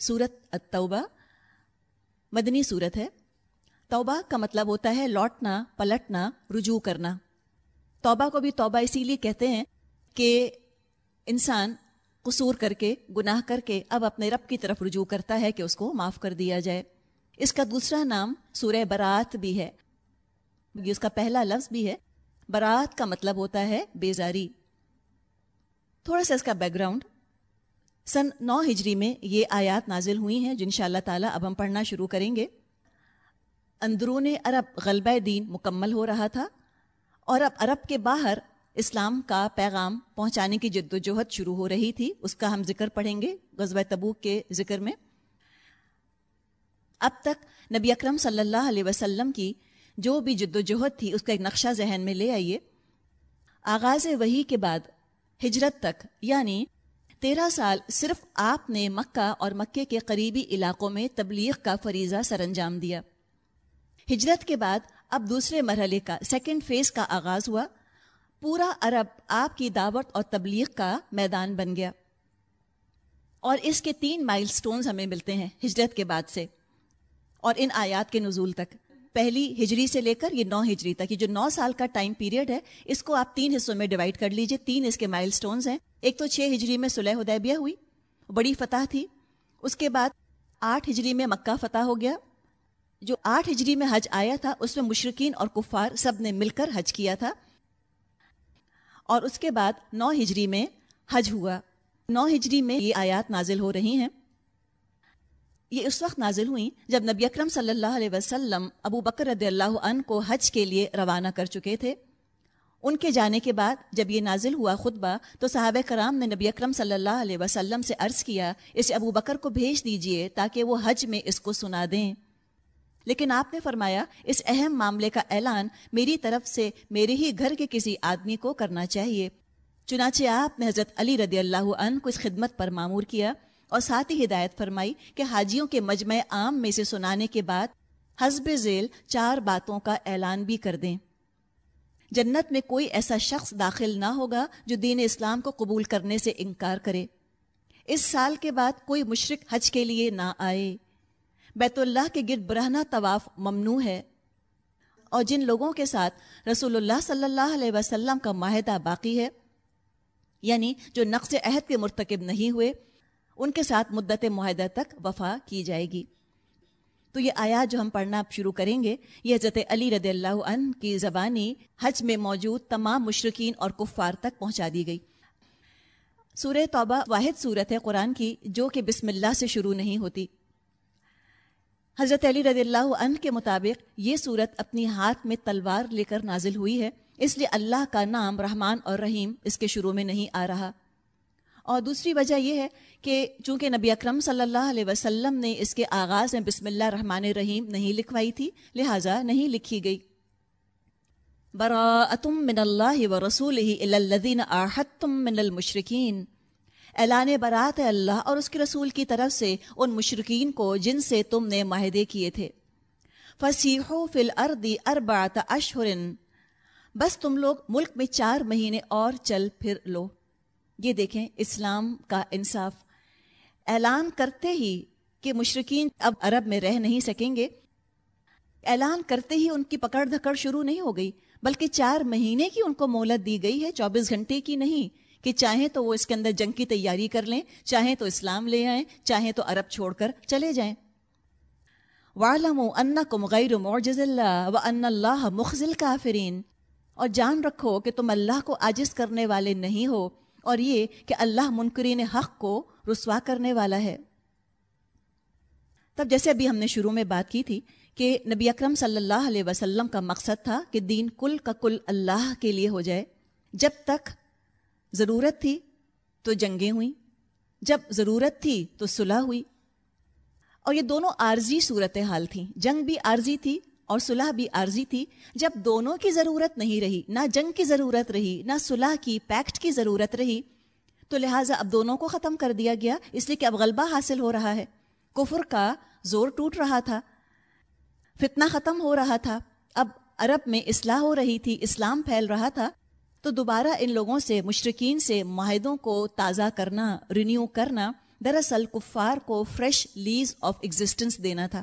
سورت التوبہ، مدنی صورت ہے۔ توبہ کا مطلب ہوتا ہے لوٹنا، پلٹنا، رجوع کرنا۔ توبہ کو بھی توبہ اسی لیے کہتے ہیں کہ انسان قصور کر کے، گناہ کر کے اب اپنے رب کی طرف رجوع کرتا ہے کہ اس کو معاف کر دیا جائے۔ اس کا دوسرا نام سورہ برات بھی ہے۔ یہ اس کا پہلا لفظ بھی ہے۔ برات کا مطلب ہوتا ہے بیزاری۔ تھوڑا سا اس کا بیک گراؤنڈ سن نو ہجری میں یہ آیات نازل ہوئی ہیں، جو ان شاء اللہ تعالیٰ اب ہم پڑھنا شروع کریں گے۔ اندرون عرب غلبہ دین مکمل ہو رہا تھا اور اب عرب کے باہر اسلام کا پیغام پہنچانے کی جد و جہد شروع ہو رہی تھی۔ اس کا ہم ذکر پڑھیں گے غزوہ تبوک کے ذکر میں۔ اب تک نبی اکرم صلی اللہ علیہ وسلم کی جو بھی جد و جہد تھی، اس کا ایک نقشہ ذہن میں لے آئیے۔ آغاز وہی کے بعد ہجرت تک یعنی تیرہ سال صرف آپ نے مکہ اور مکے کے قریبی علاقوں میں تبلیغ کا فریضہ سر انجام دیا۔ ہجرت کے بعد اب دوسرے مرحلے کا سیکنڈ فیز کا آغاز ہوا۔ پورا عرب آپ کی دعوت اور تبلیغ کا میدان بن گیا۔ اور اس کے تین مائل سٹونز ہمیں ملتے ہیں ہجرت کے بعد سے۔ اور ان آیات کے نزول تک۔ پہلی ہجری سے لے کر یہ نو ہجری تک۔ یہ جو نو سال کا ٹائم پیریڈ ہے، اس کو آپ تین حصوں میں ڈیوائڈ کر لیجیے۔ تین اس کے مائل سٹونز ہیں۔ ایک تو چھ ہجری میں صلح حدیبیہ ہوئی، بڑی فتح تھی۔ اس کے بعد آٹھ ہجری میں مکہ فتح ہو گیا۔ جو آٹھ ہجری میں حج آیا تھا، اس میں مشرقین اور کفار سب نے مل کر حج کیا تھا۔ اور اس کے بعد نو ہجری میں حج ہوا۔ نو ہجری میں یہ آیات نازل ہو رہی ہیں۔ یہ اس وقت نازل ہوئیں جب نبی اکرم صلی اللہ علیہ وسلم ابو بکر رضی اللہ عنہ کو حج کے لیے روانہ کر چکے تھے۔ ان کے جانے کے بعد جب یہ نازل ہوا خطبہ، تو صحابہ کرام نے نبی اکرم صلی اللہ علیہ وسلم سے عرض کیا، اسے ابو بکر کو بھیج دیجیے تاکہ وہ حج میں اس کو سنا دیں۔ لیکن آپ نے فرمایا، اس اہم معاملے کا اعلان میری طرف سے میرے ہی گھر کے کسی آدمی کو کرنا چاہیے۔ چنانچہ آپ نے حضرت علی رضی اللہ عنہ کو اس خدمت پر معمور کیا اور ساتھ ہی ہدایت فرمائی کہ حاجیوں کے مجمع عام میں سے سنانے کے بعد حزب ذیل چار باتوں کا اعلان بھی کر دیں۔ جنت میں کوئی ایسا شخص داخل نہ ہوگا جو دین اسلام کو قبول کرنے سے انکار کرے۔ اس سال کے بعد کوئی مشرق حج کے لیے نہ آئے۔ بیت اللہ کے گرد برہنا طواف ممنوع ہے۔ اور جن لوگوں کے ساتھ رسول اللہ صلی اللہ علیہ وسلم کا معاہدہ باقی ہے یعنی جو نقص عہد کے مرتکب نہیں ہوئے، ان کے ساتھ مدت معاہدہ تک وفا کی جائے گی۔ تو یہ آیات جو ہم پڑھنا شروع کریں گے، یہ حضرت علی رضی اللہ عنہ کی زبانی حج میں موجود تمام مشرقین اور کفار تک پہنچا دی گئی۔ سورہ توبہ واحد صورت ہے قرآن کی، جو کہ بسم اللہ سے شروع نہیں ہوتی۔ حضرت علی رضی اللہ عنہ کے مطابق یہ صورت اپنی ہاتھ میں تلوار لے کر نازل ہوئی ہے، اس لیے اللہ کا نام رحمان اور رحیم اس کے شروع میں نہیں آ رہا۔ اور دوسری وجہ یہ ہے کہ چونکہ نبی اکرم صلی اللہ علیہ وسلم نے اس کے آغاز میں بسم اللہ رحمان رحیم نہیں لکھوائی تھی، لہٰذا نہیں لکھی گئی۔ براءتم من اللہ و رسول الذین آحدتم من المشرکین اعلان برات ہے اللہ اور اس کے رسول کی طرف سے ان مشرقین کو جن سے تم نے معاہدے کیے تھے۔ فسیحو فی الارض اربعت اشہر بس تم لوگ ملک میں چار مہینے اور چل پھر لو۔ یہ دیکھیں، اسلام کا انصاف اعلان کرتے ہی کہ مشرقین اب عرب میں رہ نہیں سکیں گے۔ اعلان کرتے ہی ان کی پکڑ دھکڑ شروع نہیں ہو گئی، بلکہ چار مہینے کی ان کو مہلت دی گئی ہے۔ چوبیس گھنٹے کی نہیں کہ چاہیں تو وہ اس کے اندر جنگ کی تیاری کر لیں، چاہیں تو اسلام لے آئیں، چاہیں تو عرب چھوڑ کر چلے جائیں۔ وَعْلَمُوا غَيْرُ مُعْجِزِ اللَّهِ وَأَنَّ اللَّهَ مُخْزِلْ كَافِرِينَ اور جان رکھو کہ تم اللہ کو عاجز کرنے والے نہیں ہو۔ اور یہ کہ اللہ منکرین حق کو رسوا کرنے والا ہے۔ تب جیسے ابھی ہم نے شروع میں بات کی تھی کہ نبی اکرم صلی اللہ علیہ وسلم کا مقصد تھا کہ دین کل کا کل اللہ کے لیے ہو جائے۔ جب تک ضرورت تھی تو جنگیں ہوئیں، جب ضرورت تھی تو صلح ہوئی۔ اور یہ دونوں عارضی صورت حال تھیں۔ جنگ بھی عارضی تھی اور صلح بھی عارضی تھی جب دونوں کی ضرورت نہیں رہی، نہ جنگ کی ضرورت رہی، نہ صلح کی پیکٹ کی ضرورت رہی، تو لہٰذا اب دونوں کو ختم کر دیا گیا، اس لیے کہ اب غلبہ حاصل ہو رہا ہے۔ کفر کا زور ٹوٹ رہا تھا، فتنہ ختم ہو رہا تھا۔ اب عرب میں اصلاح ہو رہی تھی، اسلام پھیل رہا تھا، تو دوبارہ ان لوگوں سے مشرقین سے معاہدوں کو تازہ کرنا رینیو کرنا، دراصل کفار کو فریش لیز آف ایگزٹنس دینا تھا۔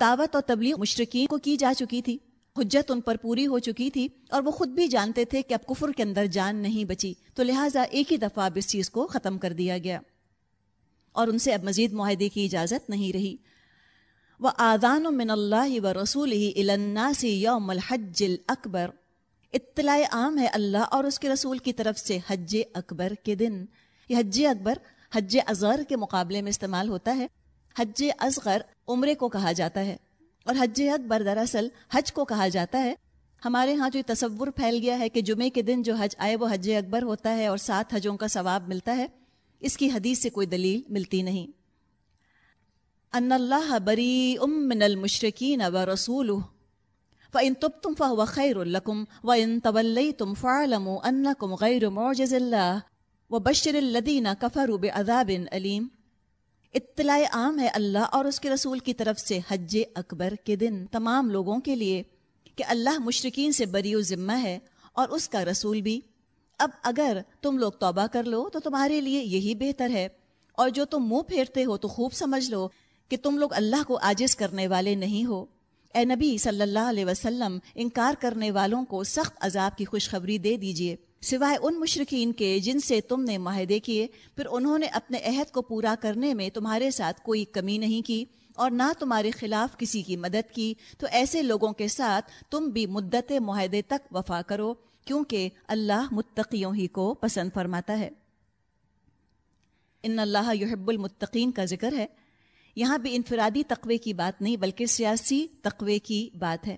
دعوت اور تبلیغ مشرقین کو کی جا چکی تھی۔ حجت ان پر پوری ہو چکی تھی اور وہ خود بھی جانتے تھے کہ اب کفر کے اندر جان نہیں بچی۔ تو لہٰذا ایک ہی دفعہ اب اس چیز کو ختم کر دیا گیا۔ اور ان سے اب مزید معاہدے کی اجازت نہیں رہی۔ وہ آدان و من اللہ و رسول ہی الناسی یوم الحج اکبر اطلاع عام ہے اللہ اور اس کے رسول کی طرف سے حج اکبر کے دن۔ یہ حج اکبر حج اصغر کے مقابلے میں استعمال ہوتا ہے۔ حج اصغر عمرے کو کہا جاتا ہے اور حج اکبر دراصل حج کو کہا جاتا ہے۔ ہمارے ہاں جو تصور پھیل گیا ہے کہ جمعے کے دن جو حج آئے وہ حج اکبر ہوتا ہے اور سات حجوں کا ثواب ملتا ہے، اس کی حدیث سے کوئی دلیل ملتی نہیں۔ ان اللہ بری ام من المشرقین و رسول و ان تب تم فہ خیر الکم و ان طول تم فعلم ان کم غیر معجز اللہ و بشر الدین کفر عذاب علیم اطلاع عام ہے اللہ اور اس کے رسول کی طرف سے حج اکبر کے دن تمام لوگوں کے لیے کہ اللہ مشرقین سے بری و ذمہ ہے اور اس کا رسول بھی۔ اب اگر تم لوگ توبہ کر لو تو تمہارے لیے یہی بہتر ہے اور جو تم منہ پھیرتے ہو تو خوب سمجھ لو کہ تم لوگ اللہ کو عاجز کرنے والے نہیں ہو۔ اے نبی صلی اللہ علیہ وسلم، انکار کرنے والوں کو سخت عذاب کی خوشخبری دے دیجیے۔ سوائے ان مشرقین کے جن سے تم نے معاہدے کیے، پھر انہوں نے اپنے عہد کو پورا کرنے میں تمہارے ساتھ کوئی کمی نہیں کی اور نہ تمہارے خلاف کسی کی مدد کی، تو ایسے لوگوں کے ساتھ تم بھی مدت معاہدے تک وفا کرو، کیونکہ اللہ متقیوں ہی کو پسند فرماتا ہے۔ ان اللہ یحب المتقین کا ذکر ہے۔ یہاں بھی انفرادی تقوی کی بات نہیں، بلکہ سیاسی تقوی کی بات ہے۔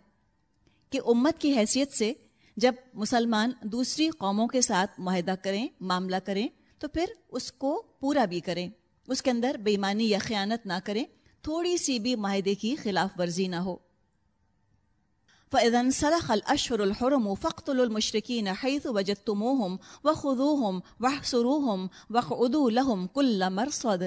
کہ امت کی حیثیت سے جب مسلمان دوسری قوموں کے ساتھ معاہدہ کریں، معاملہ کریں، تو پھر اس کو پورا بھی کریں۔ اس کے اندر بےمانی یا خیانت نہ کریں۔ تھوڑی سی بھی معاہدے کی خلاف ورزی نہ ہو۔ فَإِذَا انْسَلَخَ الْأَشْهُرُ الْحُرُمُ فَاقْتُلُوا الْمُشْرِكِينَ حَيْثُ وَجَدْتُمُوهُمْ وَخُذُوهُمْ وَاحْصُرُوهُمْ وَاقْعُدُوا لَهُمْ كُلَّ مَرْصَدٍ۔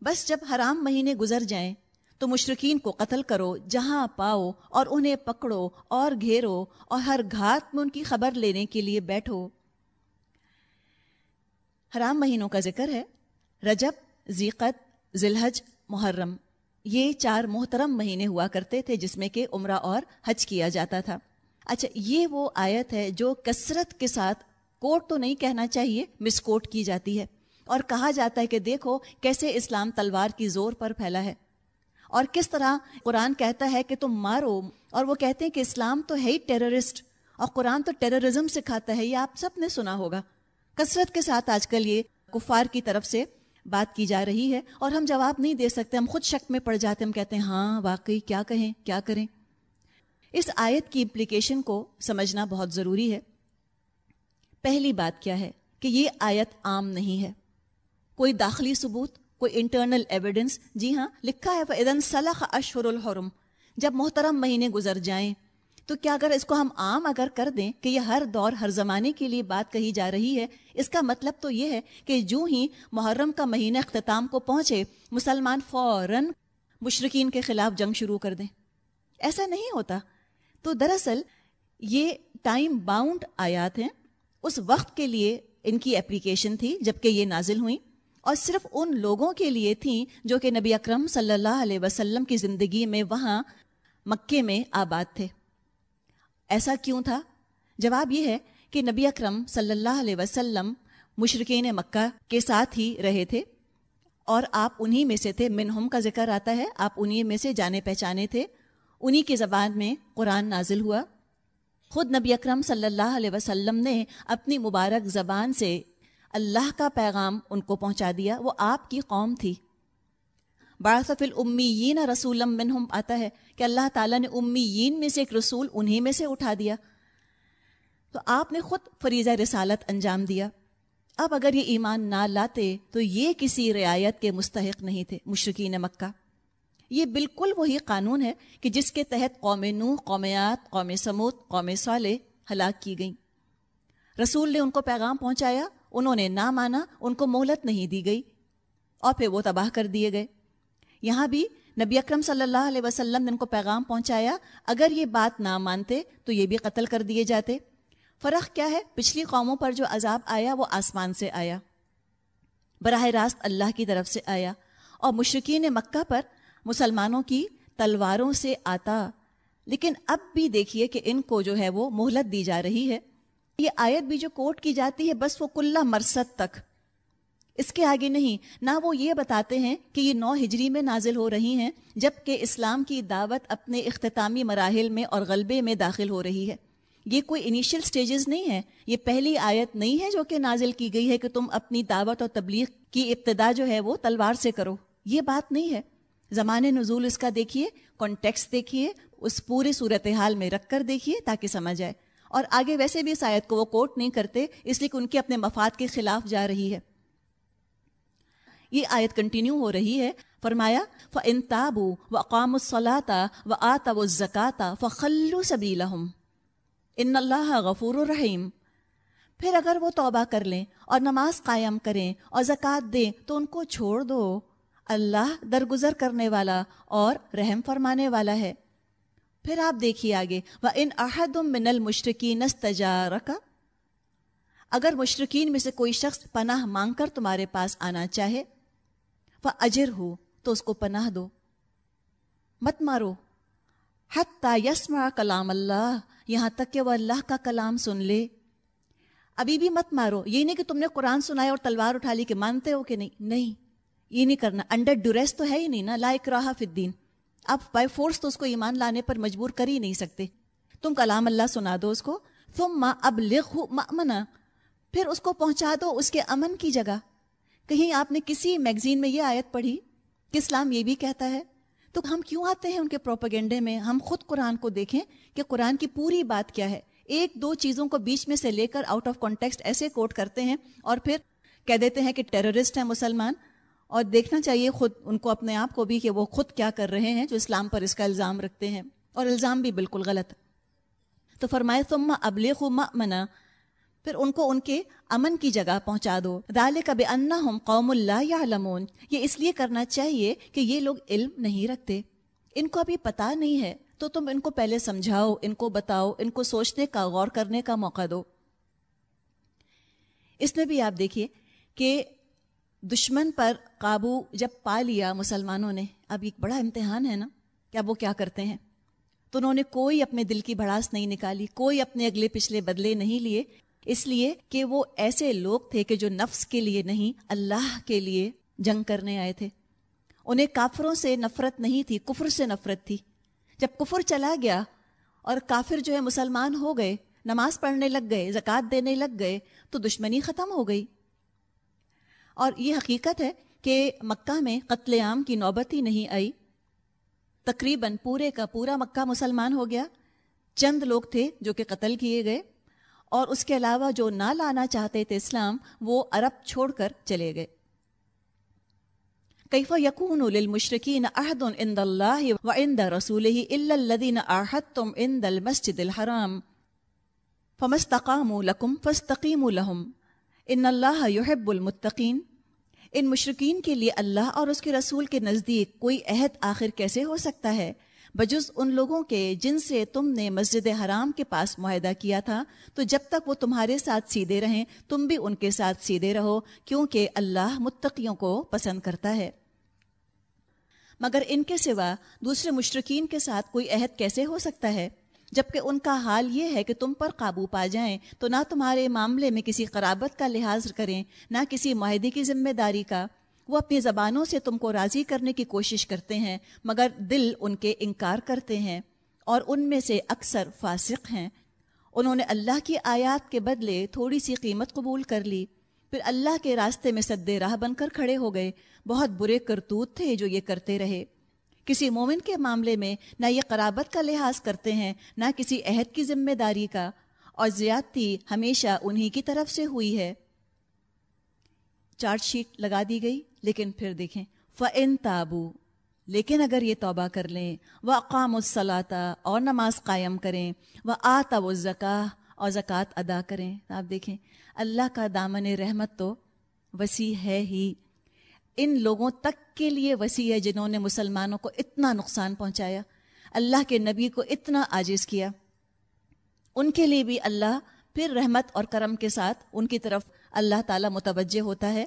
بس جب حرام مہینے گزر جائیں تو مشرقین کو قتل کرو، جہاں پاؤ اور انہیں پکڑو اور گھیرو اور ہر گھات میں ان کی خبر لینے کے لیے بیٹھو۔ حرام مہینوں کا ذکر ہے۔ رجب زیقت ذلحج محرم، یہ چار محترم مہینے ہوا کرتے تھے جس میں کہ عمرہ اور حج کیا جاتا تھا۔ اچھا یہ وہ آیت ہے جو کثرت کے ساتھ کوٹ تو نہیں کہنا چاہیے مس کوٹ کی جاتی ہے۔ اور کہا جاتا ہے کہ دیکھو کیسے اسلام تلوار کی زور پر پھیلا ہے۔ اور کس طرح قرآن کہتا ہے کہ تم مارو اور وہ کہتے ہیں کہ اسلام تو ہے ہی ٹیررسٹ اور قرآن تو ٹیررزم سکھاتا ہے، یہ آپ سب نے سنا ہوگا۔ کثرت کے ساتھ آج کل یہ کفار کی طرف سے بات کی جا رہی ہے اور ہم جواب نہیں دے سکتے، ہم خود شک میں پڑ جاتے ہم کہتے ہیں ہاں واقعی کیا کہیں، کیا کریں۔ اس آیت کی امپلیکیشن کو سمجھنا بہت ضروری ہے۔ پہلی بات کیا ہے کہ یہ آیت عام نہیں ہے۔ کوئی داخلی ثبوت کوئی انٹرنل ایویڈنس جی ہاں لکھا ہے ادن صلاح اشہر الحرم۔ جب محترم مہینے گزر جائیں، تو کیا اگر اس کو ہم عام اگر کر دیں کہ یہ ہر دور، ہر زمانے کے لیے بات کہی جا رہی ہے، اس کا مطلب تو یہ ہے کہ جو ہی محرم کا مہینہ اختتام کو پہنچے، مسلمان فوراً مشرقین کے خلاف جنگ شروع کر دیں۔ ایسا نہیں ہوتا۔ تو دراصل یہ ٹائم باؤنڈ آیات ہیں۔ اس وقت کے لیے ان کی اپلیکیشن تھی جبکہ یہ نازل ہوئیں۔ اور صرف ان لوگوں کے لیے تھیں جو کہ نبی اکرم صلی اللہ علیہ وسلم کی زندگی میں وہاں مکے میں آباد تھے۔ ایسا کیوں تھا؟ جواب یہ ہے کہ نبی اکرم صلی اللہ علیہ وسلم مشرقین مکہ کے ساتھ ہی رہے تھے اور آپ انہی میں سے تھے۔ منہم کا ذکر آتا ہے، آپ انہی میں سے جانے پہچانے تھے۔ انہی کی زبان میں قرآن نازل ہوا۔ خود نبی اکرم صلی اللہ علیہ وسلم نے اپنی مبارک زبان سے اللہ کا پیغام ان کو پہنچا دیا، وہ آپ کی قوم تھی۔ باصف الامیین رسول منہم، آتا ہے کہ اللہ تعالیٰ نے امیین میں سے ایک رسول انہی میں سے اٹھا دیا۔ تو آپ نے خود فریضہ رسالت انجام دیا۔ اب اگر یہ ایمان نہ لاتے تو یہ کسی رعایت کے مستحق نہیں تھے مشرقین مکہ۔ یہ بالکل وہی قانون ہے کہ جس کے تحت قوم نوح قومیات قوم سمود قوم صالح ہلاک کی گئیں۔ رسول نے ان کو پیغام پہنچایا انہوں نے نہ مانا، ان کو مہلت نہیں دی گئی اور پھر وہ تباہ کر دیے گئے۔ یہاں بھی نبی اکرم صلی اللہ علیہ وسلم نے ان کو پیغام پہنچایا، اگر یہ بات نہ مانتے تو یہ بھی قتل کر دیے جاتے۔ فرق کیا ہے؟ پچھلی قوموں پر جو عذاب آیا، وہ آسمان سے آیا۔ براہ راست اللہ کی طرف سے آیا۔ اور مشرقین مکہ پر مسلمانوں کی تلواروں سے آتا۔ لیکن اب بھی دیکھیے کہ ان کو جو ہے وہ مہلت دی جا رہی ہے۔ یہ آیت بھی جو کوٹ کی جاتی ہے بس وہ کلّہ مرسد تک۔ اس کے آگے نہیں، نہ وہ یہ بتاتے ہیں کہ یہ نو ہجری میں نازل ہو رہی ہیں جبکہ اسلام کی دعوت اپنے اختتامی مراحل میں اور غلبے میں داخل ہو رہی ہے۔ یہ کوئی انیشل سٹیجز نہیں ہے، یہ پہلی آیت نہیں ہے جو کہ نازل کی گئی ہے کہ تم اپنی دعوت اور تبلیغ کی ابتدا جو ہے وہ تلوار سے کرو۔ یہ بات نہیں ہے۔ زمان نزول اس کا دیکھیے کانٹیکس دیکھیے، اس پورے صورتحال میں رکھ کر دیکھیے تاکہ سمجھ آئے۔ اور آگے ویسے بھی اس آیت کو وہ کوٹ نہیں کرتے، اس لیے کہ ان کے اپنے مفاد کے خلاف جا رہی ہے۔ یہ آیت کنٹینیو ہو رہی ہے۔ فرمایا ف ان تابو و اقام الصلاطا و آتا و زکاتا فخلو سبی ان اللہ غفور الرحیم پھر اگر وہ توبہ کر لیں اور نماز قائم کریں اور زکوٰۃ دیں تو ان کو چھوڑ دو۔ اللہ درگزر کرنے والا اور رحم فرمانے والا ہے۔ پھر آپ دیکھیے آگے وہ ان احد من المشرقین استجارک اگر مشرقین میں سے کوئی شخص پناہ مانگ کر تمہارے پاس آنا چاہے وہ اجر ہو تو اس کو پناہ دو۔ مت مارو۔ حتی یسمع کلام اللہ یہاں تک کہ وہ اللہ کا کلام سن لے۔ ابھی بھی مت مارو۔ یہ نہیں کہ تم نے قرآن سنایا اور تلوار اٹھا لی کہ مانتے ہو کہ نہیں۔ نہیں، یہ نہیں کرنا۔ انڈر ڈوریس تو ہے ہی نہیں نا۔ لائک رہا فدین آپ بائی فورس تو اس کو ایمان لانے پر مجبور کر ہی نہیں سکتے۔ تم کلام اللہ سنا دو اس کو۔ تم ماں اب لکھ پھر اس کو پہنچا دو اس کے امن کی جگہ۔ کہیں آپ نے کسی میگزین میں یہ آیت پڑھی؟ کہ اسلام یہ بھی کہتا ہے، تو ہم کیوں آتے ہیں ان کے پروپیگنڈے میں؟ ہم خود قرآن کو دیکھیں کہ قرآن کی پوری بات کیا ہے۔ ایک دو چیزوں کو بیچ میں سے لے کر آؤٹ آف کانٹیکسٹ ایسے کوٹ کرتے ہیں اور پھر کہہ دیتے ہیں کہ ٹیررسٹ ہیں مسلمان۔ اور دیکھنا چاہیے خود ان کو اپنے آپ کو بھی کہ وہ خود کیا کر رہے ہیں جو اسلام پر اس کا الزام رکھتے ہیں اور الزام بھی بالکل غلط تو فرمائے تم ابلیغ منا پھر ان کو ان کے امن کی جگہ پہنچا دو۔ دال کب انا ہم قوم اللہ یا لمون یہ اس لیے کرنا چاہیے کہ یہ لوگ علم نہیں رکھتے۔ ان کو ابھی پتا نہیں ہے، تو تم ان کو پہلے سمجھاؤ، ان کو بتاؤ، ان کو سوچنے کا، غور کرنے کا موقع دو۔ اس میں بھی آپ دیکھیے کہ دشمن پر قابو جب پا لیا مسلمانوں نے، اب ایک بڑا امتحان ہے نا کہ اب وہ کیا کرتے ہیں؟ تو انہوں نے کوئی اپنے دل کی بھڑاس نہیں نکالی، کوئی اپنے اگلے پچھلے بدلے نہیں لیے۔ اس لیے کہ وہ ایسے لوگ تھے کہ جو نفس کے لیے نہیں، اللہ کے لیے جنگ کرنے آئے تھے۔ انہیں کافروں سے نفرت نہیں تھی، کفر سے نفرت تھی۔ جب کفر چلا گیا اور کافر جو ہے مسلمان ہو گئے، نماز پڑھنے لگ گئے، زکوٰۃ دینے لگ گئے، تو دشمنی ختم ہو گئی۔ اور یہ حقیقت ہے کہ مکہ میں قتل عام کی نوبت ہی نہیں آئی۔ تقریباً پورے کا پورا مکہ مسلمان ہو گیا۔ چند لوگ تھے جو کہ قتل کیے گئے۔ اور اس کے علاوہ جو نہ لانا چاہتے تھے اسلام، وہ عرب چھوڑ کر چلے گئے۔ کیف یقون للمشرکین عہد عند اللہ و عند رسولہ الا الذین عہدتم عند المسجد الحرام؟ فمستقاموا لکم فاستقیموا لهم ان اللہ یحب المتقین۔ ان مشرقین کے لیے اللہ اور اس کے رسول کے نزدیک کوئی عہد آخر کیسے ہو سکتا ہے؟ بجز ان لوگوں کے جن سے تم نے مسجد حرام کے پاس معاہدہ کیا تھا، تو جب تک وہ تمہارے ساتھ سیدھے رہیں، تم بھی ان کے ساتھ سیدھے رہو، کیونکہ اللہ متقیوں کو پسند کرتا ہے۔ مگر ان کے سوا دوسرے مشرقین کے ساتھ کوئی عہد کیسے ہو سکتا ہے؟ جبکہ ان کا حال یہ ہے کہ تم پر قابو پا جائیں تو نہ تمہارے معاملے میں کسی قرابت کا لحاظ کریں، نہ کسی معاہدے کی ذمہ داری کا۔ وہ اپنی زبانوں سے تم کو راضی کرنے کی کوشش کرتے ہیں، مگر دل ان کے انکار کرتے ہیں اور ان میں سے اکثر فاسق ہیں۔ انہوں نے اللہ کی آیات کے بدلے تھوڑی سی قیمت قبول کر لی۔ پھر اللہ کے راستے میں سدے راہ بن کر کھڑے ہو گئے۔ بہت برے کرتوت تھے جو یہ کرتے رہے۔ کسی مومن کے معاملے میں نہ یہ قرابت کا لحاظ کرتے ہیں، نہ کسی عہد کی ذمہ داری کا۔ اور زیادتی ہمیشہ انہی کی طرف سے ہوئی ہے۔ چارٹ شیٹ لگا دی گئی، لیکن پھر دیکھیں۔ فن تابو لیکن اگر یہ توبہ کر لیں۔ وہ اقام الصلاطہ اور نماز قائم کریں۔ وہ آتا و اور زکوٰۃ ادا کریں۔ آپ دیکھیں، اللہ کا دامن رحمت تو وسیع ہے ہی۔ ان لوگوں تک کے لیے وسیع ہے جنہوں نے مسلمانوں کو اتنا نقصان پہنچایا، اللہ کے نبی کو اتنا عاجز کیا۔ ان کے لیے بھی اللہ پھر رحمت اور کرم کے ساتھ ان کی طرف اللہ تعالیٰ متوجہ ہوتا ہے۔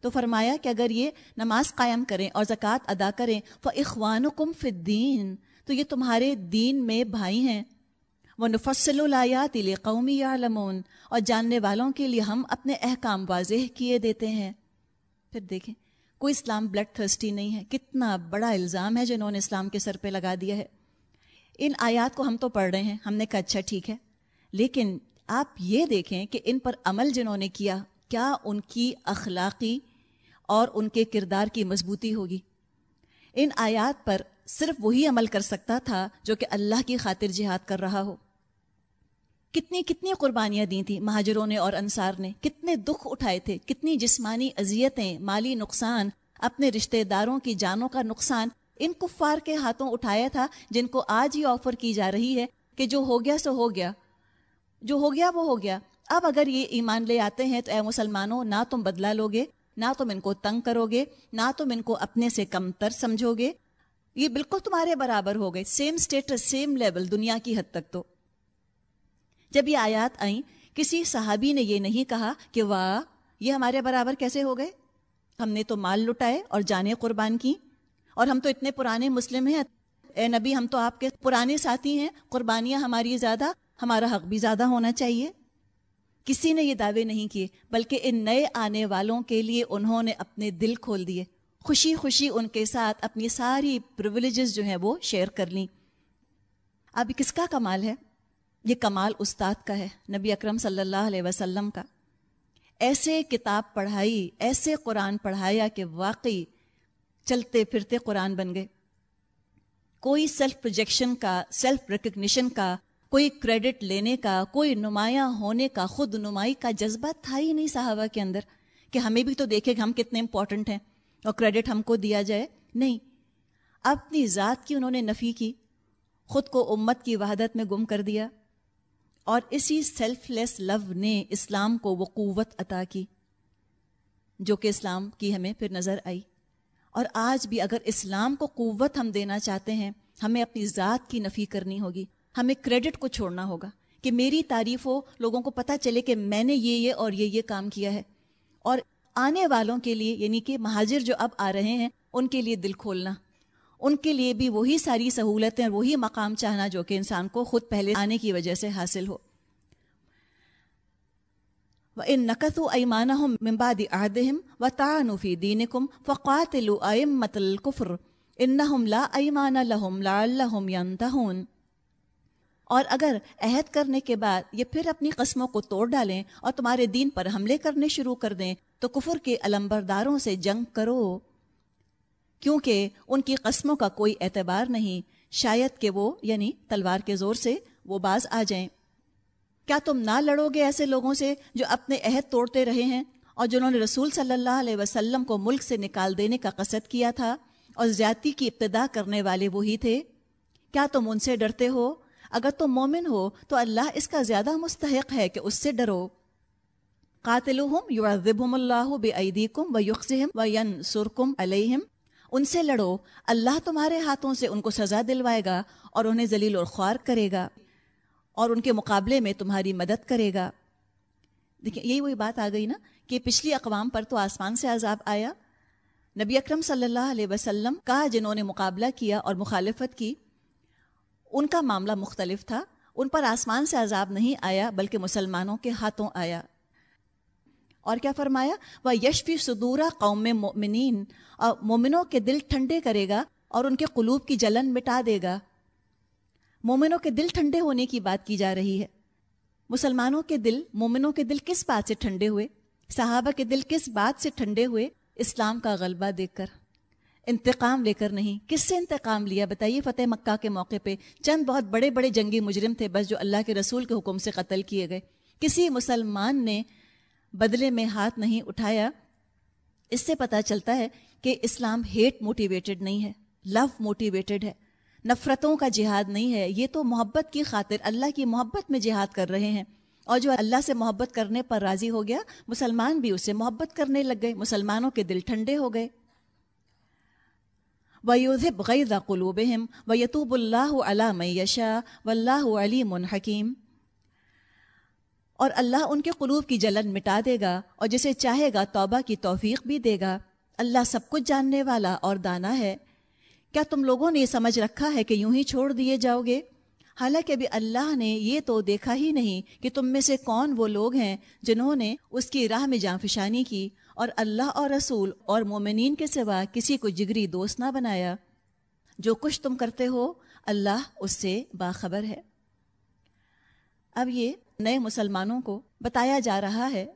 تو فرمایا کہ اگر یہ نماز قائم کریں اور زکوٰۃ ادا کریں وہ اخوان و کم فدین تو یہ تمہارے دین میں بھائی ہیں۔ وہ نفصل الایات قومی عالمون اور جاننے والوں کے لیے ہم اپنے احکام واضح کیے دیتے ہیں۔ پھر دیکھیں کوئی اسلام بلڈ تھرسٹی نہیں ہے۔ کتنا بڑا الزام ہے جنہوں نے اسلام کے سر پہ لگا دیا ہے۔ ان آیات کو ہم تو پڑھ رہے ہیں، ہم نے کہا اچھا ٹھیک ہے۔ لیکن آپ یہ دیکھیں کہ ان پر عمل جنہوں نے کیا کیا ان کی اخلاقی اور ان کے کردار کی مضبوطی ہوگی؟ ان آیات پر صرف وہی عمل کر سکتا تھا جو کہ اللہ کی خاطر جہاد کر رہا ہو۔ کتنی کتنی قربانیاں دی تھیں مہاجروں نے اور انصار نے، کتنے دکھ اٹھائے تھے، کتنی جسمانی اذیتیں، مالی نقصان، اپنے رشتہ داروں کی جانوں کا نقصان، ان کفار کے ہاتھوں اٹھایا تھا جن کو آج ہی آفر کی جا رہی ہے کہ جو ہو گیا سو ہو گیا، جو ہو گیا وہ ہو گیا۔ اب اگر یہ ایمان لے آتے ہیں تو اے مسلمانوں، نہ تم بدلا لوگے، نہ تم ان کو تنگ کرو گے نہ تم ان کو اپنے سے کم تر سمجھو گے یہ بالکل تمہارے برابر ہو گئے سیم اسٹیٹس سیم لیول دنیا کی حد تک تو۔ جب یہ آیات آئیں، کسی صحابی نے یہ نہیں کہا کہ واہ، یہ ہمارے برابر کیسے ہو گئے؟ ہم نے تو مال لٹائے اور جانے قربان کی، اور ہم تو اتنے پرانے مسلم ہیں۔ اے نبی، ہم تو آپ کے پرانے ساتھی ہیں، قربانیاں ہماری زیادہ، ہمارا حق بھی زیادہ ہونا چاہیے۔ کسی نے یہ دعوے نہیں کیے، بلکہ ان نئے آنے والوں کے لیے انہوں نے اپنے دل کھول دیے۔ خوشی خوشی ان کے ساتھ اپنی ساری پرولیجز جو ہیں وہ شیئر کر لیں۔ اب کس کا کمال ہے؟ یہ کمال استاد کا ہے، نبی اکرم صلی اللہ علیہ وسلم کا۔ ایسے کتاب پڑھائی، ایسے قرآن پڑھایا کہ واقعی چلتے پھرتے قرآن بن گئے۔ کوئی سیلف پروجیکشن کا سیلف ریکگنیشن کا، کوئی کریڈٹ لینے کا، کوئی نمایاں ہونے کا، خود نمائی کا جذبہ تھا ہی نہیں صحابہ کے اندر کہ ہمیں بھی تو دیکھے کہ ہم کتنے امپورٹنٹ ہیں اور کریڈٹ ہم کو دیا جائے۔ نہیں، اپنی ذات کی انہوں نے نفی کی، خود کو امت کی وحدت میں گم کر دیا۔ اور اسی سیلف لیس لو نے اسلام کو وہ قوت عطا کی، جو کہ اسلام کی ہمیں پھر نظر آئی۔ اور آج بھی اگر اسلام کو قوت ہم دینا چاہتے ہیں، ہمیں اپنی ذات کی نفی کرنی ہوگی۔ ہمیں کریڈٹ کو چھوڑنا ہوگا کہ میری تعریف ہو لوگوں کو پتہ چلے کہ میں نے یہ یہ اور یہ یہ کام کیا ہے۔ اور آنے والوں کے لیے یعنی کہ مہاجر جو اب آ رہے ہیں، ان کے لیے دل کھولنا۔ ان کے لیے بھی وہی ساری سہولتیں، وہی مقام چاہنا جو کہ انسان کو خود پہلے آنے کی وجہ سے حاصل ہو۔ ان نقط و ایمان ممباد عہدہم و تعانفی دین کم فقات القفر القفر ان لا ایمان لہم لا الحم ینتہون اور اگر عہد کرنے کے بعد یہ پھر اپنی قسموں کو توڑ ڈالیں اور تمہارے دین پر حملے کرنے شروع کر دیں، تو کفر کے علمبرداروں سے جنگ کرو۔ کیونکہ ان کی قسموں کا کوئی اعتبار نہیں، شاید کہ وہ یعنی تلوار کے زور سے وہ باز آ جائیں۔ کیا تم نہ لڑو گے ایسے لوگوں سے جو اپنے عہد توڑتے رہے ہیں اور جنہوں نے رسول صلی اللہ علیہ وسلم کو ملک سے نکال دینے کا قصد کیا تھا اور زیادتی کی ابتدا کرنے والے وہی تھے؟ کیا تم ان سے ڈرتے ہو؟ اگر تم مومن ہو تو اللہ اس کا زیادہ مستحق ہے کہ اس سے ڈرو۔ قاتل اللہ بے کم و یقم و ین سرکم علیہم۔ ان سے لڑو، اللہ تمہارے ہاتھوں سے ان کو سزا دلوائے گا اور انہیں ذلیل اور خوار کرے گا اور ان کے مقابلے میں تمہاری مدد کرے گا۔ دیکھیں، یہی وہی بات آ گئی نا کہ پچھلی اقوام پر تو آسمان سے عذاب آیا۔ نبی اکرم صلی اللہ علیہ وسلم کا جنہوں نے مقابلہ کیا اور مخالفت کی، ان کا معاملہ مختلف تھا۔ ان پر آسمان سے عذاب نہیں آیا، بلکہ مسلمانوں کے ہاتھوں آیا۔ اور کیا فرمایا؟ وہ یشفی صدورہ قوم مومنین اور مومنوں کے دل ٹھنڈے کرے گا اور ان کے قلوب کی جلن مٹا دے گا۔ مومنوں کے دل ٹھنڈے ہونے کی بات کی جا رہی ہے۔ مسلمانوں کے دل، مومنوں کے دل کس بات سے ٹھنڈے ہوئے؟ صحابہ کے دل کس بات سے ٹھنڈے ہوئے؟ اسلام کا غلبہ دیکھ کر۔ انتقام لے کر نہیں۔ کس سے انتقام لیا؟ بتائیے فتح مکہ کے موقع پہ۔ چند بہت بڑے بڑے جنگی مجرم تھے بس جو اللہ کے رسول کے حکم سے قتل کیے گئے۔ کسی مسلمان نے بدلے میں ہاتھ نہیں اٹھایا، اس سے پتہ چلتا ہے کہ اسلام ہیٹ موٹیویٹڈ نہیں ہے لو موٹیویٹڈ ہے، نفرتوں کا جہاد نہیں ہے۔ یہ تو محبت کی خاطر اللہ کی محبت میں جہاد کر رہے ہیں۔ اور جو اللہ سے محبت کرنے پر راضی ہو گیا، مسلمان بھی اسے محبت کرنے لگ گئے۔ مسلمانوں کے دل ٹھنڈے ہو گئے۔ وَيُذِبْ غَيْذَ قُلُوبِهِمْ وَيَتُوبُ اللَّهُ عَلَى مَن يَشَاءُ وَاللَّهُ عَلِيمٌ حَكِيمٌ۔ اور اللہ ان کے قلوب کی جلن مٹا دے گا اور جسے چاہے گا توبہ کی توفیق بھی دے گا۔ اللہ سب کچھ جاننے والا اور دانا ہے۔ کیا تم لوگوں نے یہ سمجھ رکھا ہے کہ یوں ہی چھوڑ دیے جاؤ گے؟ حالانکہ ابھی اللہ نے یہ تو دیکھا ہی نہیں کہ تم میں سے کون وہ لوگ ہیں جنہوں نے اس کی راہ میں جان فشانی کی اور اللہ اور رسول اور مومنین کے سوا کسی کو جگری دوست نہ بنایا۔ جو کچھ تم کرتے ہو، اللہ اس سے باخبر ہے۔ اب یہ نئے مسلمانوں کو بتایا جا رہا ہے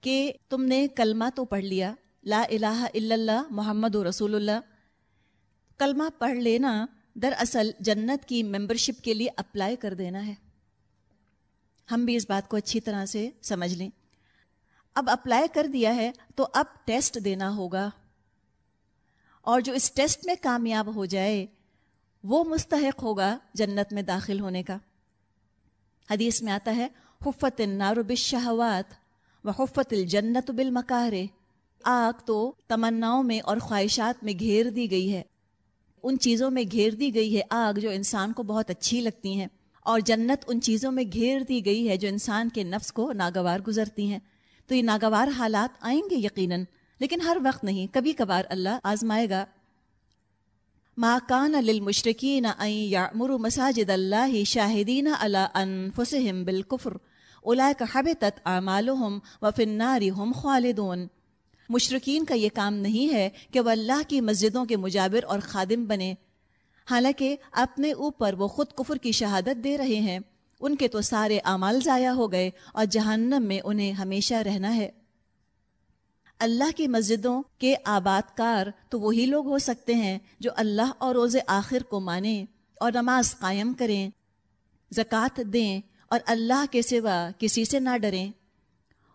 کہ تم نے کلمہ تو پڑھ لیا، لا الہ الا اللہ محمد و رسول اللہ۔ کلمہ پڑھ لینا دراصل جنت کی ممبرشپ کے لیے اپلائی کر دینا ہے۔ ہم بھی اس بات کو اچھی طرح سے سمجھ لیں۔ اب اپلائی کر دیا ہے تو اب ٹیسٹ دینا ہوگا۔ اور جو اس ٹیسٹ میں کامیاب ہو جائے، وہ مستحق ہوگا جنت میں داخل ہونے کا۔ حدیث میں آتا ہے، حفت النار بالشہوات و حفت الجنت بالمکارے آگ تو تمناؤں میں اور خواہشات میں گھیر دی گئی ہے۔ ان چیزوں میں گھیر دی گئی ہے آگ جو انسان کو بہت اچھی لگتی ہیں، اور جنت ان چیزوں میں گھیر دی گئی ہے جو انسان کے نفس کو ناگوار گزرتی ہیں۔ تو یہ ناگوار حالات آئیں گے یقیناً، لیکن ہر وقت نہیں، کبھی کبھار اللہ آزمائے گا۔ ما کان للمشرکین ان یعمروا مساجد اللہ شاہدین علی انفسهم بالکفر اولئک حبطت اعمالهم وفی النار هم خالدون. مشرقین کا یہ کام نہیں ہے کہ وہ اللہ کی مسجدوں کے مجابر اور خادم بنے. حالانکہ اپنے اوپر وہ خود کفر کی شہادت دے رہے ہیں. ان کے تو سارے اعمال ضائع ہو گئے اور جہنم میں انہیں ہمیشہ رہنا ہے. اللہ کی مسجدوں کے آباد کار تو وہی لوگ ہو سکتے ہیں جو اللہ اور روز آخر کو مانیں اور نماز قائم کریں، زکوٰۃ دیں اور اللہ کے سوا کسی سے نہ ڈریں۔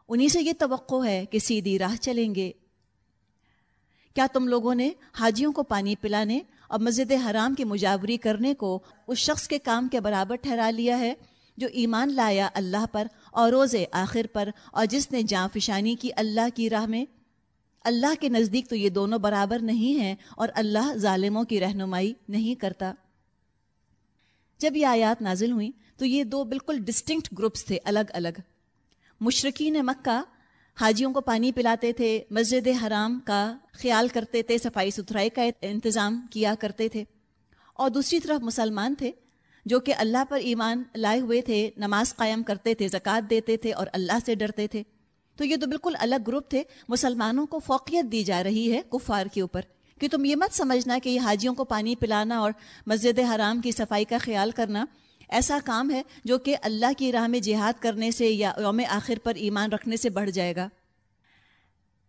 انہی سے یہ توقع ہے کہ سیدھی راہ چلیں گے۔ کیا تم لوگوں نے حاجیوں کو پانی پلانے اور مسجد حرام کی مجاوری کرنے کو اس شخص کے کام کے برابر ٹھہرا لیا ہے جو ایمان لایا اللہ پر اور روز آخر پر، اور جس نے جاں فشانی کی اللہ کی راہ میں، اللہ کے نزدیک تو یہ دونوں برابر نہیں ہیں اور اللہ ظالموں کی رہنمائی نہیں کرتا۔ جب یہ آیات نازل ہوئیں تو یہ دو بالکل ڈسٹنکٹ گروپس تھے، الگ الگ۔ مشرقین مکہ حاجیوں کو پانی پلاتے تھے، مسجد حرام کا خیال کرتے تھے، صفائی ستھرائی کا انتظام کیا کرتے تھے۔ اور دوسری طرف مسلمان تھے جو کہ اللہ پر ایمان لائے ہوئے تھے، نماز قائم کرتے تھے، زکوٰۃ دیتے تھے اور اللہ سے ڈرتے تھے۔ تو یہ تو بالکل الگ گروپ تھے۔ مسلمانوں کو فوقیت دی جا رہی ہے کفار کے اوپر۔ کہ تم یہ مت سمجھنا کہ یہ حاجیوں کو پانی پلانا اور مسجد حرام کی صفائی کا خیال کرنا ایسا کام ہے جو کہ اللہ کی راہ میں جہاد کرنے سے یا یوم آخر پر ایمان رکھنے سے بڑھ جائے گا۔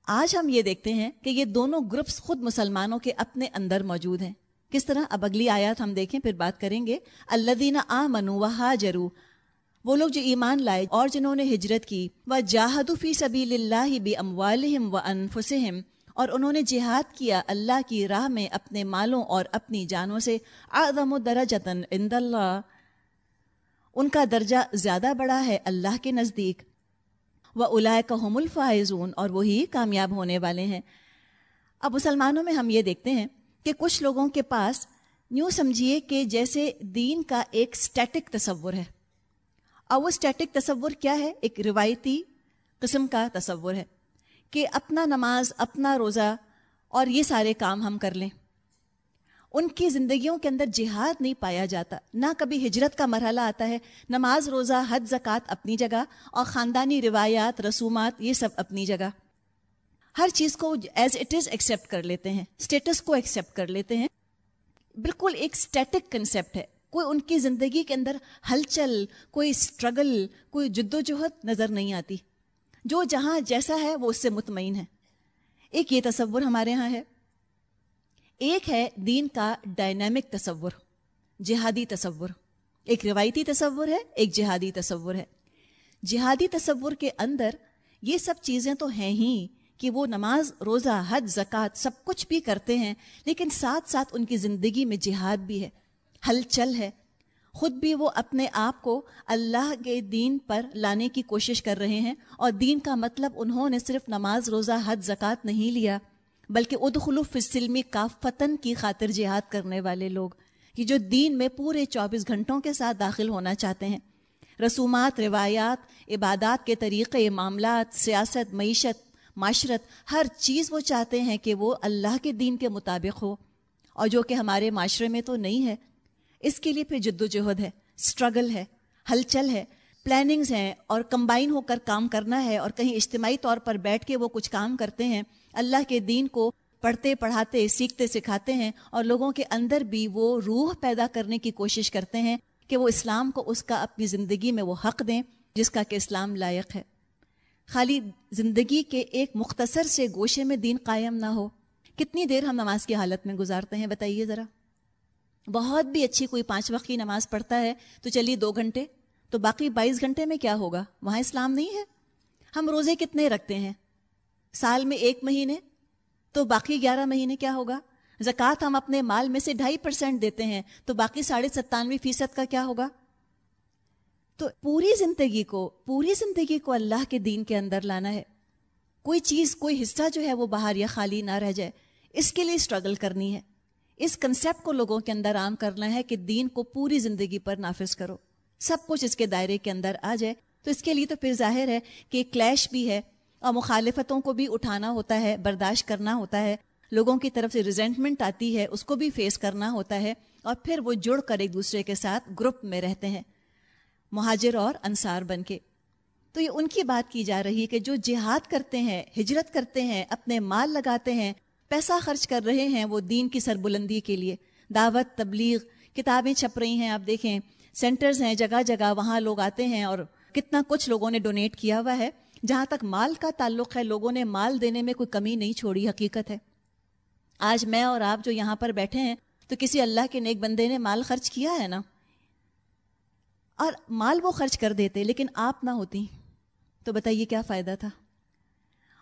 آج ہم یہ دیکھتے ہیں کہ یہ دونوں گروپس خود مسلمانوں کے اپنے اندر موجود ہیں۔ کس طرح؟ اب اگلی آیات ہم دیکھیں، پھر بات کریں گے۔ اللہ دینا آ منو و جرو وہ لوگ جو ایمان لائے اور جنہوں نے ہجرت کی وہ جاہدفی سبی اللہ بھی اموالہم و انفسہم اور انہوں نے جہاد کیا اللہ کی راہ میں اپنے مالوں اور اپنی جانوں سے آدم و عند اللہ۔ ان کا درجہ زیادہ بڑا ہے اللہ کے نزدیک۔ وہ الائے کا حم اور وہی کامیاب ہونے والے ہیں۔ اب مسلمانوں میں ہم یہ دیکھتے ہیں کہ کچھ لوگوں کے پاس یوں سمجھیے کہ جیسے دین کا ایک سٹیٹک تصور ہے۔ اور وہ سٹیٹک تصور کیا ہے؟ ایک روایتی قسم کا تصور ہے کہ اپنا نماز، اپنا روزہ اور یہ سارے کام ہم کر لیں۔ ان کی زندگیوں کے اندر جہاد نہیں پایا جاتا۔ نہ کبھی ہجرت کا مرحلہ آتا ہے۔ نماز، روزہ حد زکوٰۃ اپنی جگہ اور خاندانی روایات، رسومات، یہ سب اپنی جگہ۔ ہر چیز کو ایز اٹ از ایکسیپٹ کر لیتے ہیں اسٹیٹس کو ایکسیپٹ کر لیتے ہیں۔ بالکل ایک اسٹیٹک کنسیپٹ ہے۔ کوئی ان کی زندگی کے اندر ہلچل، کوئی اسٹرگل کوئی جد و جہد نظر نہیں آتی۔ جو جہاں جیسا ہے، وہ اس سے مطمئن ہے۔ ایک یہ تصور ہمارے ہاں ہے۔ ایک ہے دین کا ڈائنامک تصور، جہادی تصور۔ ایک روایتی تصور ہے، ایک جہادی تصور ہے۔ جہادی تصور کے اندر یہ سب چیزیں تو ہیں ہی۔ کہ وہ نماز، روزہ حد زکوٰۃ سب کچھ بھی کرتے ہیں، لیکن ساتھ ساتھ ان کی زندگی میں جہاد بھی ہے ہل چل ہے۔ خود بھی وہ اپنے آپ کو اللہ کے دین پر لانے کی کوشش کر رہے ہیں، اور دین کا مطلب انہوں نے صرف نماز، روزہ حد زکوٰۃ نہیں لیا، بلکہ ادخلوف فسلمی کا فتن کی خاطر جہاد کرنے والے لوگ۔ یہ جو دین میں پورے چوبیس گھنٹوں کے ساتھ داخل ہونا چاہتے ہیں۔ رسومات، روایات، عبادات کے طریقے، معاملات، سیاست، معیشت معاشرت، ہر چیز وہ چاہتے ہیں کہ وہ اللہ کے دین کے مطابق ہو۔ اور جو کہ ہمارے معاشرے میں تو نہیں ہے، اس کے لیے پھر جد و جہد ہے اسٹرگل ہے، ہلچل ہے پلاننگز ہیں اور کمبائن ہو کر کام کرنا ہے اور کہیں اجتماعی طور پر بیٹھ کے وہ کچھ کام کرتے ہیں۔ اللہ کے دین کو پڑھتے، پڑھاتے، سیکھتے، سکھاتے ہیں اور لوگوں کے اندر بھی وہ روح پیدا کرنے کی کوشش کرتے ہیں کہ وہ اسلام کو اس کا اپنی زندگی میں وہ حق دیں جس کا کہ اسلام لائق ہے۔ خالی زندگی کے ایک مختصر سے گوشے میں دین قائم نہ ہو۔ کتنی دیر ہم نماز کی حالت میں گزارتے ہیں بتائیے ذرا۔ بہت بھی اچھی کوئی پانچ وقت کی نماز پڑھتا ہے تو چلیے دو گھنٹے۔ تو باقی بائیس گھنٹے میں کیا ہوگا؟ وہاں اسلام نہیں ہے۔ ہم روزے کتنے رکھتے ہیں؟ سال میں ایک مہینے؟ تو باقی گیارہ مہینے کیا ہوگا؟ زکوٰۃ ہم اپنے مال میں سے ڈھائی پرسینٹ دیتے ہیں تو باقی ساڑھے ستانوے فیصد کا کیا ہوگا؟ تو پوری زندگی کو، پوری زندگی کو اللہ کے دین کے اندر لانا ہے۔ کوئی چیز، کوئی حصہ جو ہے وہ باہر یا خالی نہ رہ جائے۔ اس کے لیے اسٹرگل کرنی ہے۔ اس کنسیپٹ کو لوگوں کے اندر عام کرنا ہے کہ دین کو پوری زندگی پر نافذ کرو۔ سب کچھ اس کے دائرے کے اندر آ جائے۔ تو اس کے لیے تو پھر ظاہر ہے کہ کلیش بھی ہے اور مخالفتوں کو بھی اٹھانا ہوتا ہے، برداشت کرنا ہوتا ہے۔ لوگوں کی طرف سے ریزنٹمنٹ آتی ہے، اس کو بھی فیس کرنا ہوتا ہے اور پھر وہ جڑ کر ایک دوسرے کے ساتھ گروپ میں رہتے ہیں۔ مہاجر اور انصار بن کے۔ تو یہ ان کی بات کی جا رہی ہے کہ جو جہاد کرتے ہیں، ہجرت کرتے ہیں، اپنے مال لگاتے ہیں، پیسہ خرچ کر رہے ہیں وہ دین کی سربلندی کے لیے۔ دعوت، تبلیغ، کتابیں چھپ رہی ہیں، آپ دیکھیں سینٹرز ہیں، جگہ جگہ وہاں لوگ آتے ہیں اور کتنا کچھ لوگوں نے ڈونیٹ کیا ہوا ہے۔ جہاں تک مال کا تعلق ہے، لوگوں نے مال دینے میں کوئی کمی نہیں چھوڑی، حقیقت ہے۔ آج میں اور آپ جو یہاں پر بیٹھے ہیں، تو کسی اللہ کے نیک بندے نے مال خرچ کیا ہے نا؟ اور مال وہ خرچ کر دیتے لیکن آپ نہ ہوتی۔ تو بتائیے کیا فائدہ تھا؟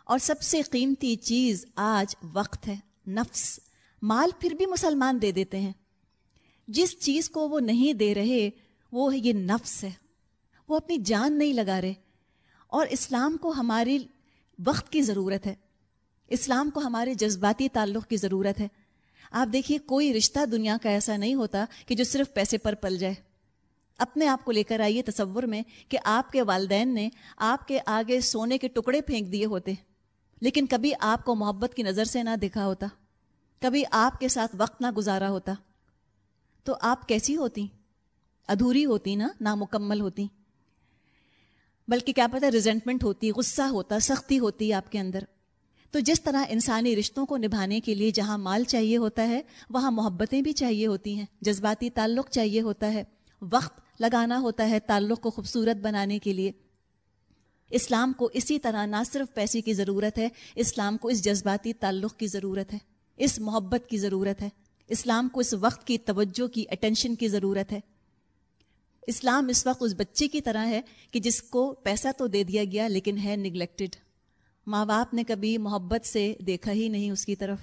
اور سب سے قیمتی چیز آج وقت ہے، نفس۔ مال پھر بھی مسلمان دے دیتے ہیں۔ جس چیز کو وہ نہیں دے رہے، وہ یہ نفس ہے۔ وہ اپنی جان نہیں لگا رہے۔ اور اسلام کو ہماری وقت کی ضرورت ہے۔ اسلام کو ہمارے جذباتی تعلق کی ضرورت ہے۔ آپ دیکھیے، کوئی رشتہ دنیا کا ایسا نہیں ہوتا کہ جو صرف پیسے پر پل جائے۔ اپنے آپ کو لے کر آئیے تصور میں کہ آپ کے والدین نے آپ کے آگے سونے کے ٹکڑے پھینک دیے ہوتے، لیکن کبھی آپ کو محبت کی نظر سے نہ دیکھا ہوتا، کبھی آپ کے ساتھ وقت نہ گزارا ہوتا۔ تو آپ کیسی ہوتی؟ ادھوری ہوتی نا، نامکمل ہوتی۔ بلکہ کیا پتہ ریزنٹمنٹ ہوتی، غصہ ہوتا، سختی ہوتی آپ کے اندر۔ تو جس طرح انسانی رشتوں کو نبھانے کے لیے جہاں مال چاہیے ہوتا ہے، وہاں محبتیں بھی چاہیے ہوتی ہیں، جذباتی تعلق چاہیے ہوتا ہے۔ وقت لگانا ہوتا ہے تعلق کو خوبصورت بنانے کے لیے۔ اسلام کو اسی طرح نہ صرف پیسے کی ضرورت ہے، اسلام کو اس جذباتی تعلق کی ضرورت ہے، اس محبت کی ضرورت ہے۔ اسلام کو اس وقت کی توجہ کی اٹینشن کی ضرورت ہے۔ اسلام اس وقت اس بچے کی طرح ہے کہ جس کو پیسہ تو دے دیا گیا لیکن ہے نگلیکٹڈ ماں باپ نے کبھی محبت سے دیکھا ہی نہیں اس کی طرف۔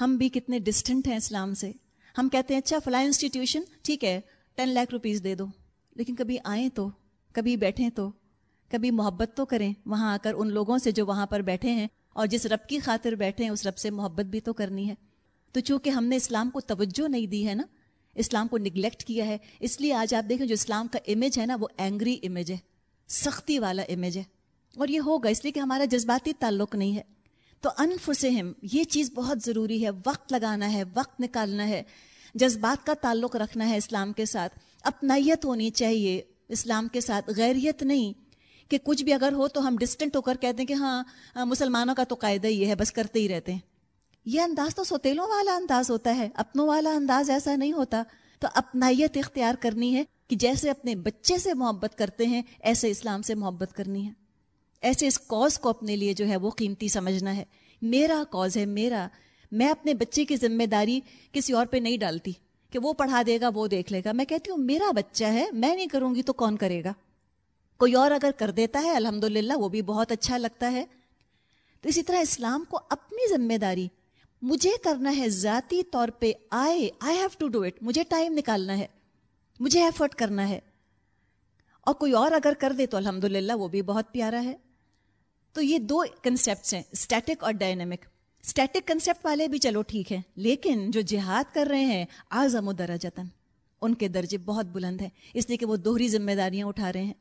ہم بھی کتنے ڈسٹنٹ ہیں اسلام سے۔ ہم کہتے ہیں اچھا فلاں انسٹیٹیوشن ٹھیک ہے ٹین لاکھ روپیز دے دو۔ لیکن کبھی آئیں تو، کبھی بیٹھیں تو، کبھی محبت تو کریں۔ وہاں آ کر ان لوگوں سے جو وہاں پر بیٹھے ہیں اور جس رب کی خاطر بیٹھے ہیں، اس رب سے محبت بھی تو کرنی ہے۔ تو چونکہ ہم نے اسلام کو توجہ نہیں دی ہے نا، اسلام کو نگلیکٹ کیا ہے، اس لیے آج آپ دیکھیں جو اسلام کا امیج ہے نا، وہ اینگری امیج ہے، سختی والا امیج ہے۔ اور یہ ہوگا، اس لیے کہ ہمارا جذباتی تعلق نہیں ہے۔ تو انفسہم، یہ چیز بہت ضروری ہے، وقت لگانا ہے، وقت نکالنا ہے، جذبات کا تعلق رکھنا ہے اسلام کے ساتھ۔ اپنائیت ہونی چاہیے، اسلام کے ساتھ۔ غیریت نہیں کہ کچھ بھی اگر ہو تو ہم ڈسٹنٹ ہو کر کہتے ہیں کہ ہاں مسلمانوں کا تو قاعدہ یہ ہے، بس کرتے ہی رہتے ہیں۔ یہ انداز تو سوتیلوں والا انداز ہوتا ہے، اپنوں والا انداز ایسا نہیں ہوتا۔ تو اپنائیت اختیار کرنی ہے کہ جیسے اپنے بچے سے محبت کرتے ہیں، ایسے اسلام سے محبت کرنی ہے۔ ایسے اس کوز کو اپنے لیے جو ہے وہ قیمتی سمجھنا ہے۔ میرا کوز ہے، میرا۔ میں اپنے بچے کی ذمہ داری کسی اور پہ نہیں ڈالتی کہ وہ پڑھا دے گا، وہ دیکھ لے گا۔ میں کہتی ہوں، میرا بچہ ہے، میں نہیں کروں گی تو کون کرے گا؟ کوئی اور اگر کر دیتا ہے الحمد وہ بھی بہت اچھا لگتا ہے۔ تو اسی طرح اسلام کو اپنی ذمہ داری، مجھے کرنا ہے ذاتی طور پہ آئے I have to do it مجھے ٹائم نکالنا ہے، مجھے ایفرٹ کرنا ہے۔ اور کوئی اور اگر کر دے تو الحمد وہ بھی بہت پیارا ہے۔ تو یہ دو کنسیپٹس ہیں اسٹیٹک اور ڈائنمک اسٹیٹک کنسیپٹ والے بھی چلو ٹھیک ہے لیکن جو جہاد کر رہے ہیں آزم و درجتن ان کے درجے بہت بلند ہیں، اس لیے کہ وہ دوہری ذمہ داریاں اٹھا رہے ہیں۔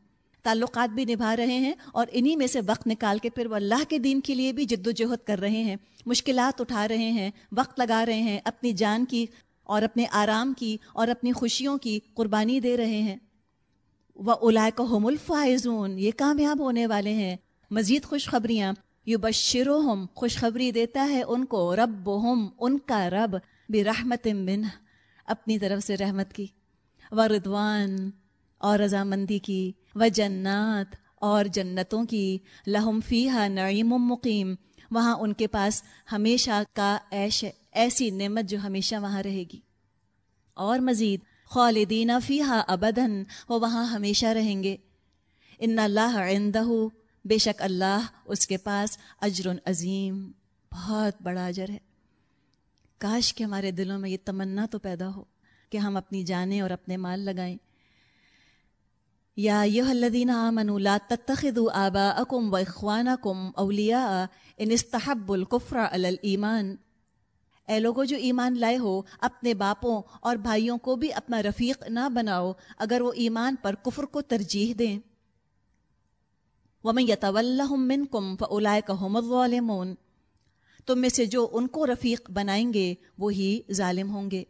تعلقات بھی نبھا رہے ہیں اور انہی میں سے وقت نکال کے پھر وہ اللہ کے دین کے لیے بھی جد و جہد کر رہے ہیں۔ مشکلات اٹھا رہے ہیں، وقت لگا رہے ہیں، اپنی جان کی اور اپنے آرام کی اور اپنی خوشیوں کی قربانی دے رہے ہیں۔ وہ اولائے کو حم الفائزون، یہ کامیاب ہونے والے ہیں۔ مزید خوشخبریاں۔ یو بشرو ہم خوشخبری دیتا ہے ان کو رب ہم ان کا رب بھی رحمت بن اپنی طرف سے رحمت کی۔ و ردوان اور رضامندی کی۔ و جنات اور جنتوں کی۔ لہم فی ہا نعیم مقیم، وہاں ان کے پاس ہمیشہ کا عیش، ایسی نعمت جو ہمیشہ وہاں رہے گی۔ اور مزید، خالدین فی ہا ابدن وہ وہاں ہمیشہ رہیں گے۔ ان اللہ عندہ بے شک اللہ اس کے پاس اجر عظیم بہت بڑا اجر ہے۔ کاش کہ ہمارے دلوں میں یہ تمنا تو پیدا ہو کہ ہم اپنی جانیں اور اپنے مال لگائیں۔ یا یہ الذین آمنوا لا تتخذوا آباءکم و اخوانکم اولیاء ان استحب الکفر علی الایمان۔ اے لوگوں جو ایمان لائے ہو، اپنے باپوں اور بھائیوں کو بھی اپنا رفیق نہ بناؤ، اگر وہ ایمان پر کفر کو ترجیح دیں۔ وَمَن يَتَوَلَّهُم مِّنكُمْ فَأُولَئِكَ هُمُ الظَّالِمُونَ۔ تم میں سے جو ان کو رفیق بنائیں گے، وہی ظالم ہوں گے۔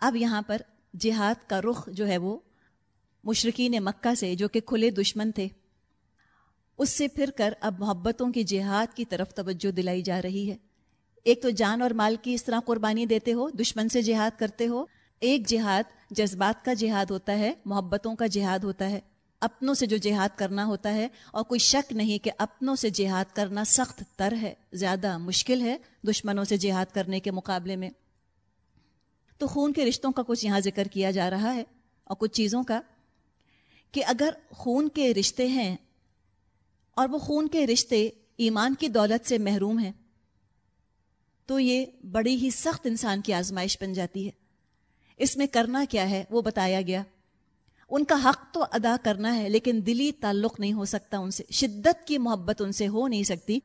اب یہاں پر جہاد کا رخ جو ہے وہ مشرقین مکہ سے جو کہ کھلے دشمن تھے، اس سے پھر کر اب محبتوں کی جہاد کی طرف توجہ دلائی جا رہی ہے۔ ایک تو جان اور مال کی اس طرح قربانی دیتے ہو، دشمن سے جہاد کرتے ہو۔ ایک جہاد جذبات کا جہاد ہوتا ہے، محبتوں کا جہاد ہوتا ہے۔ اپنوں سے جو جہاد کرنا ہوتا ہے، اور کوئی شک نہیں کہ اپنوں سے جہاد کرنا سخت تر ہے، زیادہ مشکل ہے دشمنوں سے جہاد کرنے کے مقابلے میں۔ تو خون کے رشتوں کا کچھ یہاں ذکر کیا جا رہا ہے، اور کچھ چیزوں کا کہ اگر خون کے رشتے ہیں، اور وہ خون کے رشتے ایمان کی دولت سے محروم ہیں، تو یہ بڑی ہی سخت انسان کی آزمائش بن جاتی ہے۔ اس میں کرنا کیا ہے وہ بتایا گیا۔ ان کا حق تو ادا کرنا ہے لیکن دلی تعلق نہیں ہو سکتا ان سے، شدت کی محبت ان سے ہو نہیں سکتی۔